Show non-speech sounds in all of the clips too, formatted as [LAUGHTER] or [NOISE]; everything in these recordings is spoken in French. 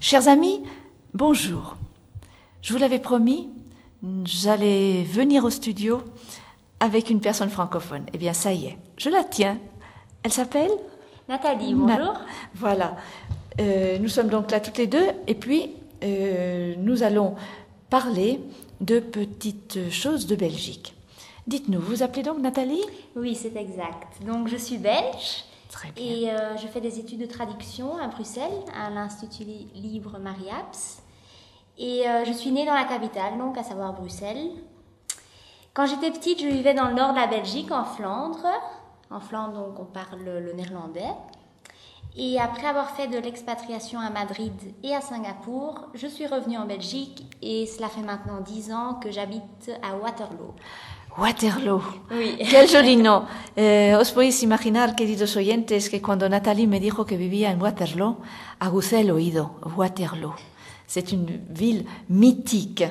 Chers amis, bonjour. Je vous l'avais promis, j'allais venir au studio avec une personne francophone. Eh bien, ça y est, je la tiens. Elle s'appelle Nathalie, bonjour. voilà. Euh, nous sommes donc là toutes les deux et puis euh, nous allons parler de petites choses de Belgique. Dites-nous, vous appelez donc Nathalie? Oui, c'est exact. Donc je suis belge. Et euh, je fais des études de traduction à Bruxelles, à l'Institut Libre Marie-Abs. Et euh, je suis née dans la capitale, donc à savoir Bruxelles. Quand j'étais petite, je vivais dans le nord de la Belgique, en Flandre. En Flandre, donc, on parle le néerlandais. Et après avoir fait de l'expatriation à Madrid et à Singapour, je suis revenue en Belgique et cela fait maintenant dix ans que j'habite à Waterloo. Waterloo. Oui. Quel joli nom. Eh, os podéis imaginar, queridos oyentes, que cuando Nathalie me dijo que vivía en Waterloo, aguzé el oído. Waterloo. C'est une ville mythique.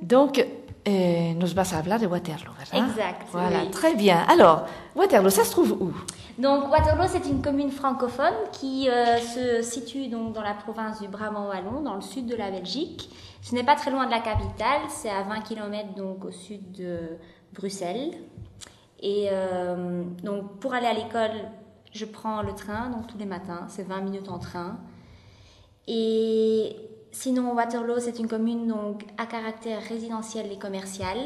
Donc, eh, nos vas a hablar de Waterloo, ¿verdad? Exact, Voilà, oui. très bien. Alors, Waterloo, ça se trouve où? Donc Waterloo, c'est une commune francophone qui euh, se situe donc dans la province du Brabant-Wallon, dans le sud de la Belgique. Ce n'est pas très loin de la capitale, c'est à 20 km donc au sud de Bruxelles. Et euh, donc pour aller à l'école, je prends le train donc tous les matins, c'est 20 minutes en train. Et sinon Waterloo, c'est une commune donc à caractère résidentiel et commercial.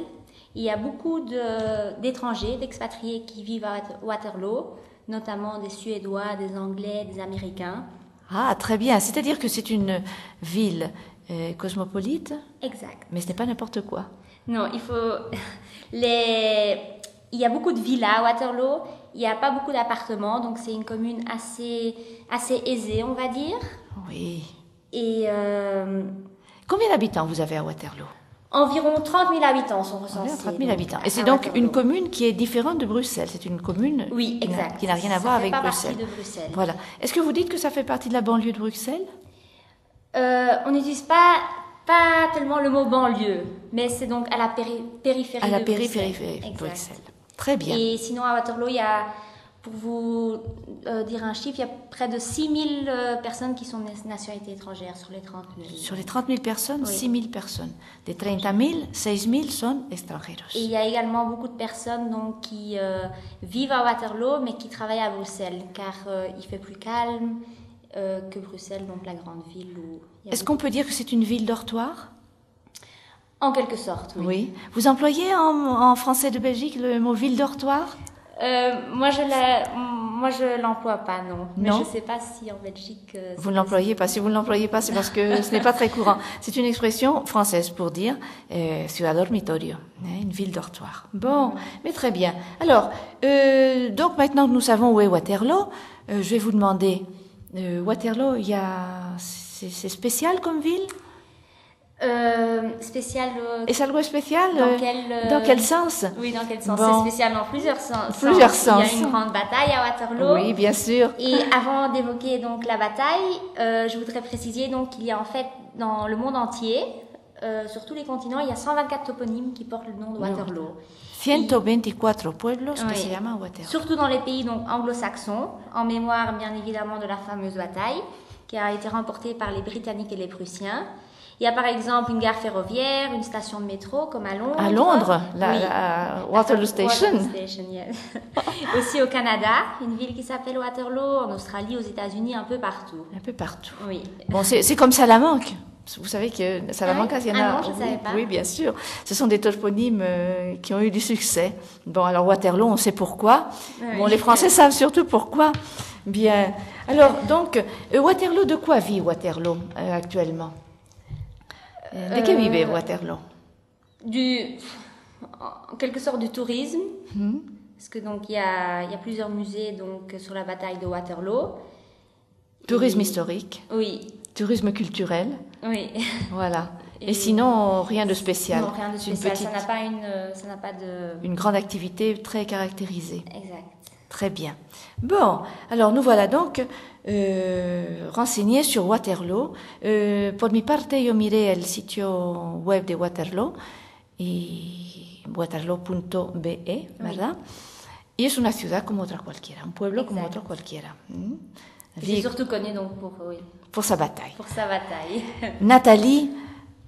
Il y a beaucoup de- d'étrangers, d'expatriés qui vivent à Water- Waterloo, notamment des Suédois, des Anglais, des Américains. Ah, très bien. C'est-à-dire que c'est une ville euh, cosmopolite, Exact. mais ce n'est pas n'importe quoi. Non, il faut. [LAUGHS] Les... Il y a beaucoup de villas à Waterloo, il n'y a pas beaucoup d'appartements, donc c'est une commune assez, assez aisée, on va dire. Oui. Et euh, Combien d'habitants vous avez à Waterloo? environ 30 000 habitants sont recensés. 30 000 donc, habitants. Et c'est donc une commune qui est différente de Bruxelles. C'est une commune Oui, qui n'a- exact. qui n'a rien à Ça voir fait avec pas Bruxelles. partie de Bruxelles. Voilà. Est-ce que vous dites que ça fait partie de la banlieue de Bruxelles? Euh, on n'utilise pas, pas tellement le mot banlieue, mais c'est donc à la péri- périphérie À la de périphérie Bruxelles. Bruxelles. Très bien. Et sinon, à Waterloo, il y a, pour vous euh, dire un chiffre, il y a près de 6000 euh, personnes qui sont de nationalité étrangère sur les 30 000. Sur les 30 000 personnes, Oui. 6 000 personnes. Des 30 000, 6 000 sont extranjeros. Et il y a également beaucoup de personnes donc, qui euh, vivent à Waterloo, mais qui travaillent à Bruxelles, car euh, il fait plus calme euh, que Bruxelles, donc la grande ville où Est-ce qu'on peut dire que c'est une ville dortoir? En quelque sorte, oui. Oui. Vous employez en, en français de Belgique le mot ville dortoir? Euh, moi, je moi, je l'emploie pas, non. Mais Non je sais pas si en Belgique. euh, Vous ne l'employez pas. Si vous ne l'employez pas, c'est parce que [LAUGHS] ce n'est pas très courant. C'est une expression française pour dire euh, ciudad dormitorio, hein, une ville dortoir. Bon, mais très bien. Alors, euh, donc maintenant que nous savons où est Waterloo, je vais vous demander, euh, Waterloo, il y a, c'est c'est spécial comme ville? Euh, spécial. euh, Est-ce algo spécial? Dans quel, euh, dans quel sens? Oui, dans quel sens? Bon. C'est spécial dans plusieurs sens. Plusieurs Il y sens. a une grande bataille à Waterloo. Oui, bien sûr. Et avant d'évoquer donc la bataille, euh, je voudrais préciser donc qu'il y a en fait dans le monde entier, sur tous les continents, il y a 124 toponymes qui portent le nom de Waterloo. 124 pueblos que Oui. se Waterloo. Surtout dans les pays anglo-saxons, en mémoire bien évidemment de la fameuse bataille qui a été remportée par les Britanniques et les Prussiens. Il y a par exemple une gare ferroviaire, une station de métro comme à Londres. À Londres, la, Oui. la [LAUGHS] Waterloo Station. Waterloo Station, yes. [LAUGHS] Aussi au Canada, une ville qui s'appelle Waterloo, en Australie, aux États-Unis, un peu partout. Un peu partout. Oui. Bon, c'est comme Salamanque. Vous savez que Salamanque, Ah oui? il y en a. Ah non, je oui, savais pas. oui, bien sûr. Ce sont des toponymes euh, qui ont eu du succès. Bon, alors Waterloo, on sait pourquoi. Oui. Bon, les Français savent surtout pourquoi. Bien. Alors, donc, euh, Waterloo, de quoi vit Waterloo euh, actuellement? De Euh, vive Waterloo? Du, en quelque sorte du tourisme, Hmm. parce que donc il y a, il y a plusieurs musées donc sur la bataille de Waterloo. Tourisme Et- historique, Oui, tourisme culturel, oui. voilà. Et, Et- sinon, rien de spécial. Non, rien de spécial. petite- Ça n'a pas une, ça n'a pas de. une grande activité très caractérisée. Exact. Très bien. Bon, alors nous voilà donc euh, renseignés sur Waterloo. Euh, por mi parte, yo miré el sitio web de Waterloo, y waterloo.be, ¿verdad? Y es una ciudad como otra cualquiera, un pueblo como Exacto. otro cualquiera. Surtout connu donc pour, oui, pour sa bataille. pour sa bataille. [LAUGHS] Nathalie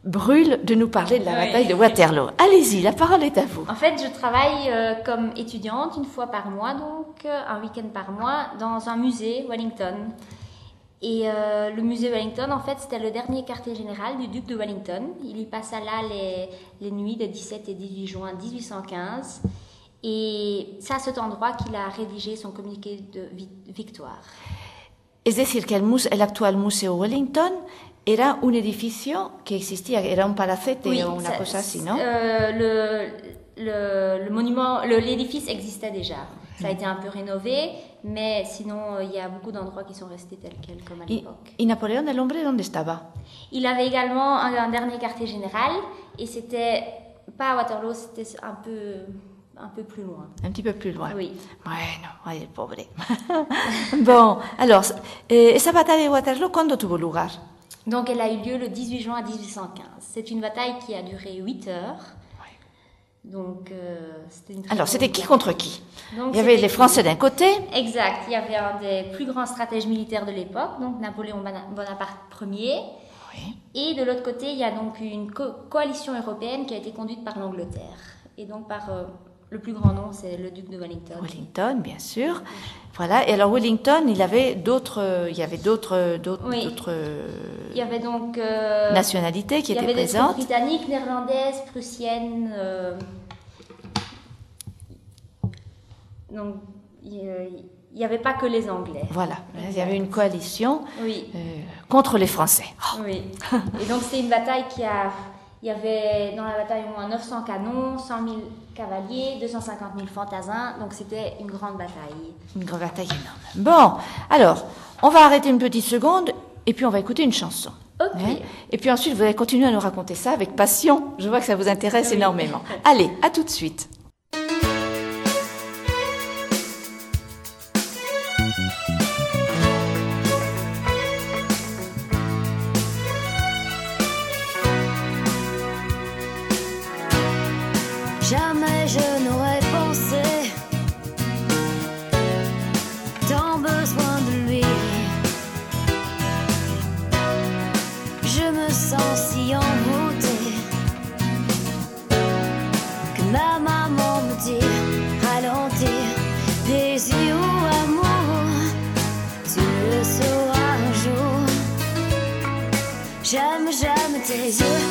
brûle de nous parler de la Oui. bataille de Waterloo. Allez-y, la parole est à vous. En fait, je travaille euh, comme étudiante une fois par mois, donc euh, un week-end par mois, dans un musée Wellington. Et euh, le musée Wellington, en fait, c'était le dernier quartier général du duc de Wellington. Il y passa là les, les nuits des 17 et 18 juin 1815. Et c'est à cet endroit qu'il a rédigé son communiqué de vi- victoire. Es decir, que el, mus- el actual Museo Wellington era un edificio que existía, era un palacete o una ça- cosa así, ¿no? euh, le, le, le monument, l'édifice existait déjà. Ça a été un peu rénové, mais sinon, euh, il y a beaucoup d'endroits qui sont restés tels quels, comme à y, l'époque. y Napoleón el hombre dónde estaba? Il avait également un, un dernier quartier général, et c'était pas à Waterloo, c'était un peu, un peu plus loin. Un petit peu plus loin. Oui. Bueno, el pobre. [LAUGHS] bon, alors, eh, esa batalla de Waterloo, ¿cuándo tuvo lugar? Donc, elle a eu lieu le 18 juin 1815. C'est une bataille qui a duré 8 heures. Donc, euh, c'était une Alors, c'était qui contre qui? Donc, Il y avait les Français d'un côté, Exact. Il y avait un des plus grands stratèges militaires de l'époque, donc Napoléon Bona- Bonaparte Ier. Oui. Et de l'autre côté, il y a donc une co- coalition européenne qui a été conduite par l'Angleterre. Et donc par euh, le plus grand nom, c'est le duc de Wellington. Wellington, bien sûr. Voilà. Et alors Wellington, il avait d'autres, euh, il y avait d'autres, d'autres, Oui. d'autres euh, Il y avait donc euh, nationalités qui il y étaient avait des présentes. britanniques, néerlandaises, prussiennes. euh, donc il n'y avait pas que les Anglais. Voilà. Il y avait une coalition Oui. euh, contre les Français. Oui. Et donc c'était une bataille qui a. Il y avait dans la bataille au moins 900 canons, 100 000 cavaliers, 250 000 fantassins. Donc c'était une grande bataille. Une grande bataille énorme. Bon, alors, on va arrêter une petite seconde et puis on va écouter une chanson. Ok. Hein et puis ensuite, vous allez continuer à nous raconter ça avec passion. Je vois que ça vous intéresse Oui. énormément. Allez, à tout de suite. says you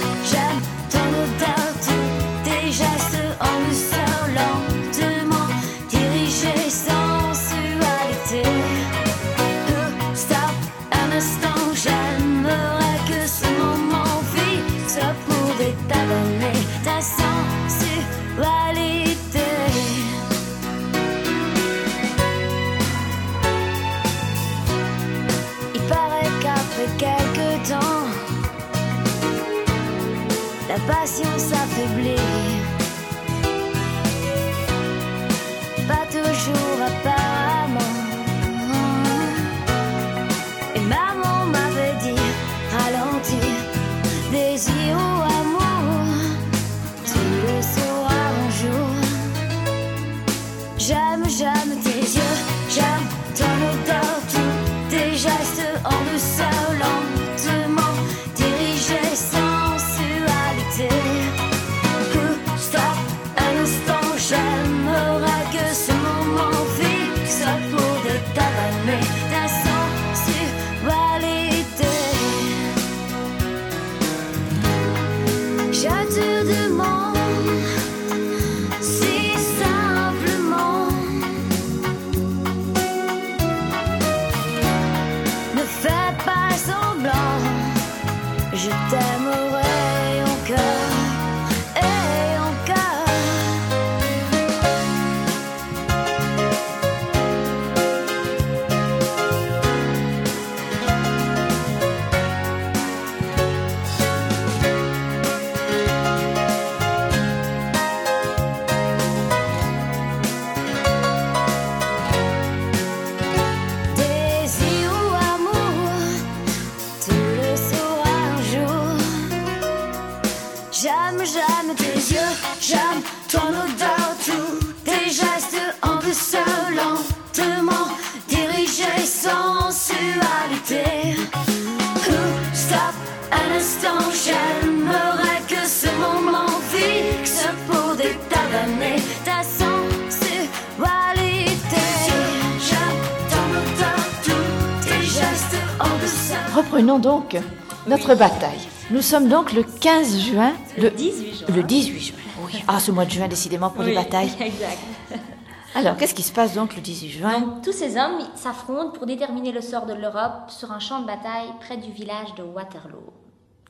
Reprenons donc notre bataille. Nous sommes donc le 15 juin, Le 18 juin. le 18 juin. Oui. Ah, ce mois de juin, décidément, pour les Oui, batailles. [LAUGHS] Exact. Alors, qu'est-ce qui se passe donc le 18 juin Donc, tous ces hommes s'affrontent pour déterminer le sort de l'Europe sur un champ de bataille près du village de Waterloo.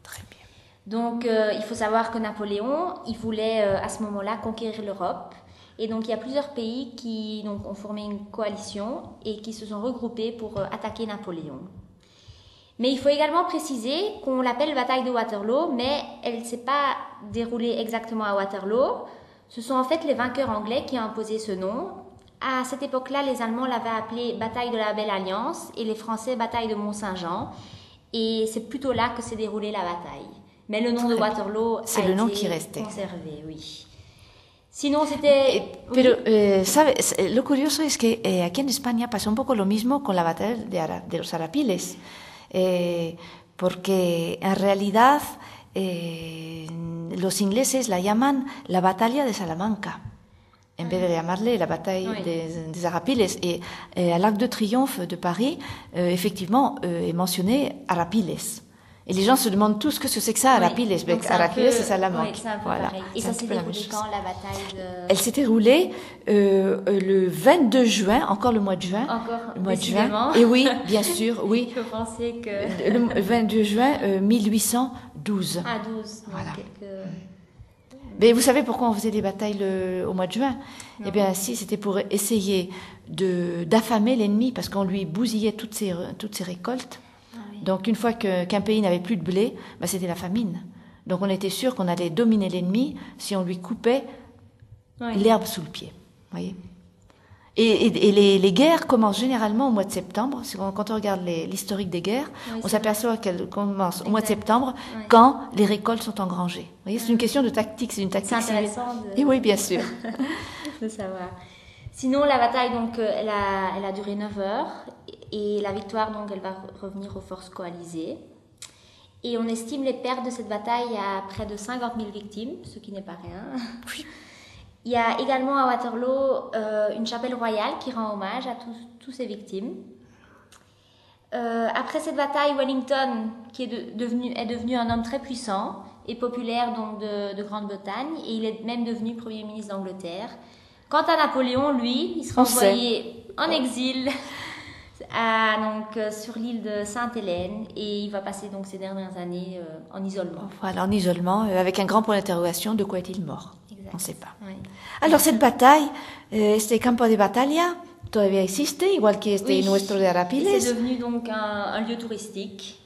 Très bien. Donc, euh, il faut savoir que Napoléon, il voulait euh, à ce moment-là conquérir l'Europe. Et donc, il y a plusieurs pays qui donc, ont formé une coalition et qui se sont regroupés pour euh, attaquer Napoléon. Mais il faut également préciser qu'on l'appelle bataille de Waterloo, mais elle ne s'est pas déroulée exactement à Waterloo. Ce sont en fait les vainqueurs anglais qui ont imposé ce nom. À cette époque-là, les Allemands l'avaient appelée bataille de la Belle Alliance et les Français bataille de Mont-Saint-Jean. Et c'est plutôt là que s'est déroulée la bataille. Mais le nom de Très. Waterloo C'est a le nom qui restait. conservé, oui. Sinon, c'était... Pero, eh, Lo curioso es que eh, aquí en España pasó un poco lo mismo con la batalla de, Ara- de los Arapiles, eh, porque en realidad eh, los ingleses la llaman la batalla de Salamanca. En vez de llamarle la bataille Oui. des, des Arapiles. Et eh, à l'Arc de Triomphe de Paris, euh, effectivement, euh, est mentionné Arapiles. Et les gens se demandent tous ce que c'est que ça, Oui. Arapiles. Un Arapiles, c'est Salamanque. oui, Voilà. pareil. Et ça s'est déroulé quand, la bataille de... Elle s'est déroulée euh, euh, le 22 juin, encore le mois de juin. Encore, le mois de juin. Et oui, bien sûr, oui. [LAUGHS] Je pensais que... Le 22 juin euh, 1812. À 12, donc Voilà. quelques... Mais vous savez pourquoi on faisait des batailles le- au mois de juin? Eh bien, si, c'était pour essayer d'affamer l'ennemi, parce qu'on lui bousillait toutes ses, toutes ses récoltes. Donc, une fois que- qu'un pays n'avait plus de blé, bah, c'était la famine. Donc, on était sûr qu'on allait dominer l'ennemi si on lui coupait Oui. l'herbe sous le pied. voyez et, et- et les, les guerres commencent généralement au mois de septembre. Quand on regarde l'historique des guerres, Oui, on s'aperçoit qu'elles commencent au mois de septembre Oui. quand les récoltes sont engrangées. Vous voyez, c'est une question de tactique, c'est une tactique. C'est intéressant de... Et oui, bien sûr. [LAUGHS] de savoir. Sinon, la bataille, donc, euh, elle a, elle a duré 9 heures. Et la victoire, donc, elle va re- revenir aux forces coalisées. Et on estime les pertes de cette bataille à près de 50 000 victimes, ce qui n'est pas rien. Oui. [LAUGHS] Il y a également à Waterloo euh, une chapelle royale qui rend hommage à tous ces victimes. Euh, après cette bataille, Wellington, qui est, de- devenu, est devenu un homme très puissant et populaire donc de, de Grande-Bretagne, et il est même devenu Premier ministre d'Angleterre. Quant à Napoléon, lui, il sera envoyé en exil [LAUGHS] à, donc, euh, sur l'île de Sainte-Hélène, et il va passer donc ces dernières années euh, en isolement. Voilà, en isolement, euh, avec un grand point d'interrogation, de quoi est-il mort? Exact. On ne sait pas. Oui. Alors, cette bataille, eh, este campo de batalla, todavía existe, igual que este Oui. nuestro de Arapiles. C'est devenu donc un, un lieu touristique.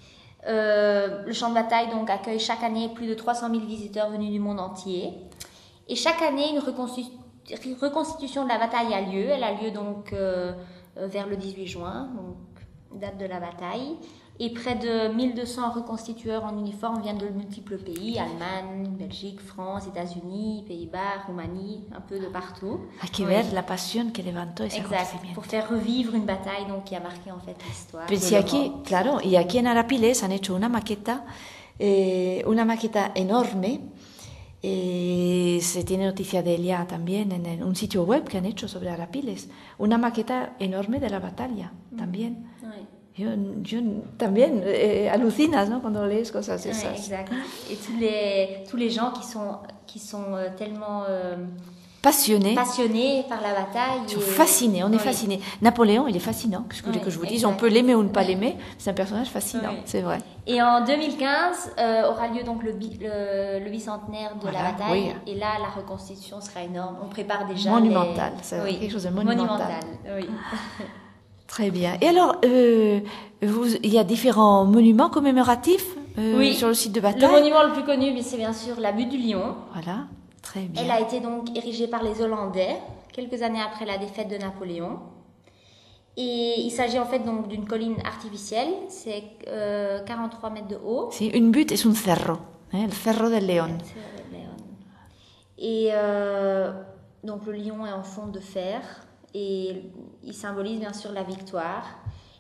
Euh, le champ de bataille donc accueille chaque année plus de 300 000 visiteurs venus du monde entier. Et chaque année, une reconstitu- reconstitution de la bataille a lieu. Elle a lieu donc euh, euh, vers le 18 juin, donc date de la bataille. Et près de 1200 reconstitueurs en uniforme viennent de multiples pays Allemagne, Belgique, France, États-Unis, Pays-Bas, Roumanie, un peu de partout. Hay que Oui. la pasión que levantó ese Exact, pour faire revivre une bataille donc, qui a marqué en fait l'histoire. Pues si aquí, claro, y aquí en Arapiles han hecho una maqueta, eh, una maqueta enorme. Eh, se tiene noticia de ella también en el- un sitio web que han hecho sobre Arapiles. Una maqueta enorme de la batalla también. Ouais. Yo, yo también eh, alucinas ¿no? cuando lees cosas esas. exact. Et tous les, tous les gens qui sont, qui sont euh, tellement euh, Passionnés, passionnés par la bataille. ils sont et- fascinés, on est Oui. fascinés. Napoléon, il est fascinant, qu'est-ce que voulez Oui, que je vous dise On peut l'aimer ou ne pas l'aimer, c'est un personnage fascinant, c'est vrai. Et en 2015 euh, aura lieu donc le, bi- le, le bicentenaire de Voilà, la bataille. oui. Et là, la reconstitution sera énorme. On prépare déjà. Monumental, les- c'est oui. quelque chose de monumental. oui. [LAUGHS] Très bien. Et alors, euh, vous- il y a différents monuments commémoratifs euh, Oui. sur le site de Le bataille monument le plus connu, c'est bien sûr la butte du lion. Voilà, très bien. Elle a été donc érigée par les Hollandais quelques années après la défaite de Napoléon. Et il s'agit en fait donc d'une colline artificielle, c'est euh, 43 mètres de haut. Sí, un but es un cerro, ¿eh? el cerro del león. C'est le Léon. Et euh, donc le lion est en fond de fer et il symbolise bien sûr la victoire.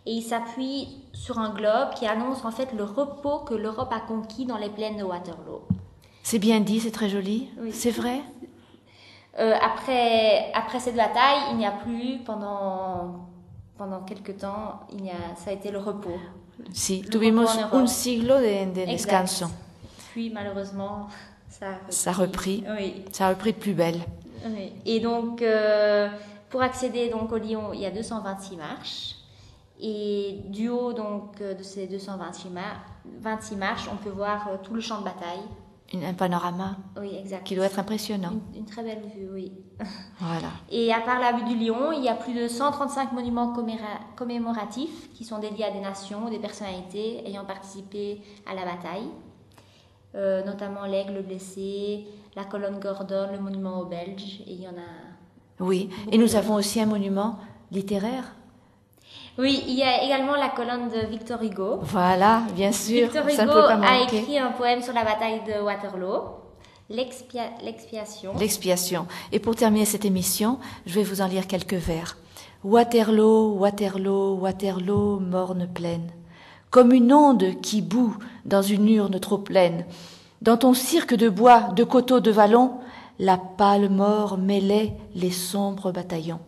et il s'appuie sur un globe qui annonce en fait le repos que l'Europe a conquis dans les plaines de Waterloo. C'est bien dit, c'est très joli. Oui. C'est vrai Euh, après, après cette bataille, il n'y a plus pendant pendant quelques temps, il y a, ça a été le repos. Si, Le tuvimos repos un siglo de, descanso. Puis malheureusement, ça a repris. Ça a repris. Oui. Ça a repris de plus belle. Oui. Et donc, euh, pour accéder donc au Lyon, il y a 226 marches. Et du haut donc euh, de ces 226 mar- 26 marches, on peut voir tout le champ de bataille. Une- un panorama Oui, exact. qui doit être impressionnant. Une, une très belle vue, oui. [LAUGHS] Voilà. Et à part la vue du Lion, il y a plus de 135 monuments commémoratifs qui sont dédiés à des nations ou des personnalités ayant participé à la bataille, Euh, notamment l'aigle blessé, la colonne Gordon, le monument aux Belges, et il y en a. Oui. Et nous avons aussi un monument littéraire. Oui, il y a également la colonne de Victor Hugo. Voilà, bien sûr. Victor ça Hugo peut pas a écrit un poème sur la bataille de Waterloo, L'expia- l'expiation. L'expiation. Et pour terminer cette émission, je vais vous en lire quelques vers. Waterloo, Waterloo, Waterloo, morne pleine. Comme une onde qui bout dans une urne trop pleine. Dans ton cirque de bois, de coteaux, de vallons, la pâle mort mêlait les sombres bataillons.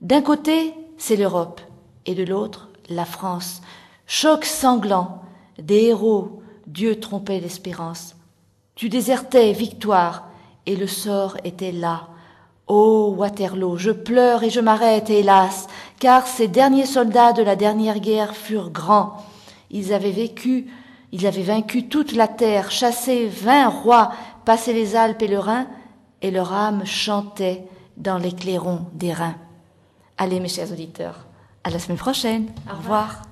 D'un côté, c'est l'Europe, et de l'autre, la France. Choc sanglant, des héros, Dieu trompait l'espérance. Tu désertais, victoire, et le sort était là. Ô Waterloo, je pleure et je m'arrête, hélas, car ces derniers soldats de la dernière guerre furent grands. Ils avaient vécu, ils avaient vaincu toute la terre, chassé vingt rois, passé les Alpes et le Rhin, et leur âme chantait dans les clairons des reins. Allez, mes chers auditeurs, à la semaine prochaine. Au Au revoir. revoir.